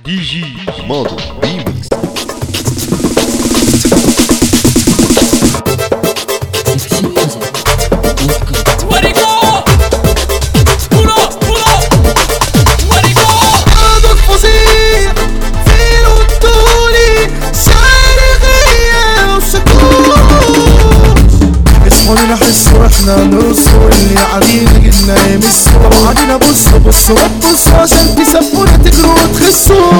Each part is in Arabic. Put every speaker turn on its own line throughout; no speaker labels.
Digi Mando Remix. بصوا عشان تسبونا تجروا وتخسوا.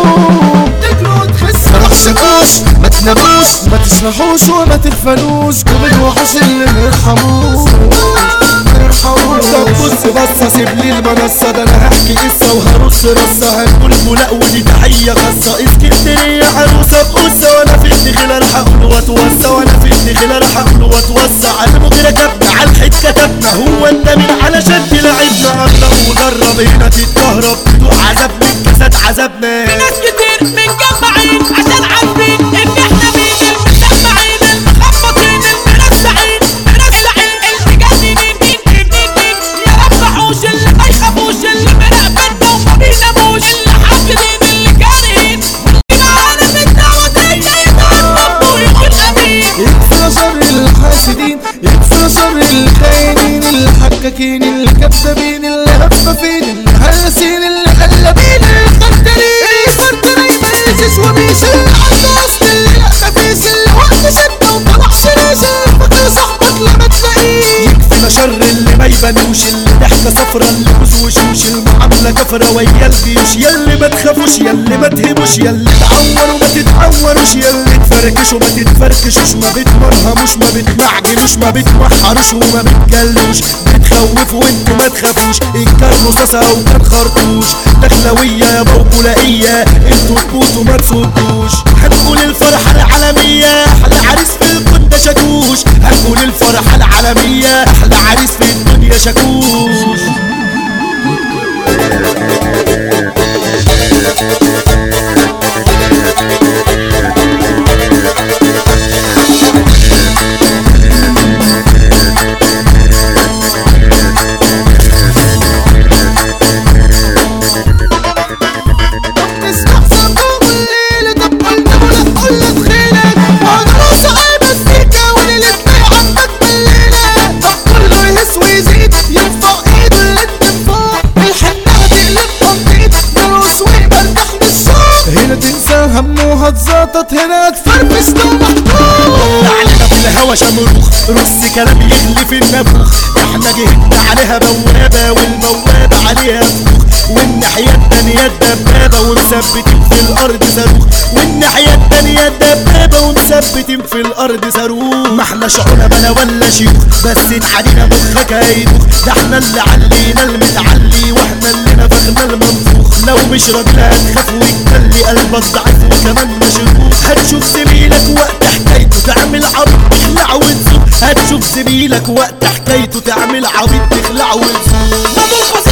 تجروا وتخسوا ما تحشكوش ما تناموش ما تسرحوش وما تغفلوش كل الوحش اللي نرحموش طب بص بصة سيب لي المنصة ده أنا هحكي قصة وهرص رصة. هنقول ملاء ودي تحية خاصة. إسكندرية عروسة بقصة وأنا في الدخل الحق أقول واتوسع وأنا في الحق أقول واتوسع على المجرى كتبنا على الحيط كتبنا هو انت مين علشان تلعبنا الله وجرب هنا تتكهرب تدوق عذاب من جسد عذابنا الحكاكين الكذابين الهفافين الهلسين الغلابين الخرترين الخرترين ما يجيش وبيش العباس اللي خفيس اللي وقت شدة وطلع شريشة فاكر صاحبك لما تلاقيه. يكفينا شر اللي ما يبانوش صفرا اللي وشوش المعاملة كفرة. ويا الجيوش ياللي ما تخافوش ياللي ما تهبوش ياللي تعوروا ما تتعوروش ياللي تفركشوا ما تتفركشوش ما بتمرهموش ما بتمعجنوش ما بتمحروش وما بتجلوش بتخوفوا وانتوا ما تخافوش. ان أو كان خرطوش دخلوية يا موكولائية أنتوا تموتوا ما تصدوش هنقول الفرحة العالمية. أحلى عريس في ده شاكوش. هنقول الفرحة العالمية. أحلى عريس في الدنيا شاكوش. وهتزقطط هنا هتفرفش لو محطوط علينا في الهوا شمروخ رص كلام يغلي في النافوخ إحنا جهدنا عليها بوابة والبوابة عليها فوخ والناحية التانية الدبابة ومثبتين في الأرض صاروخ. والناحية التانية الدبابة ومثبتين في الأرض صاروخ. ما إحنا شعونا بلا ولا شيوخ بس اتعدينا مخك هيدوخ. ده إحنا اللي علينا المتعلي وإحنا اللي نفخنا المنفوخ لو مش راجل هتخاف ويتكلي قلبك ضعيف وكمان مشروخ هتشوف زميلك وقت حكايته تعمل عبيط تخلع وتزوق هتشوف زميلك وقت حكايته تعمل عبيط تخلع وتزوق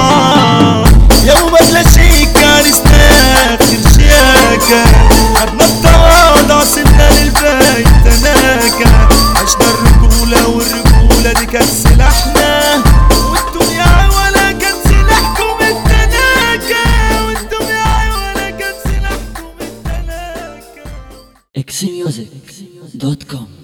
music.com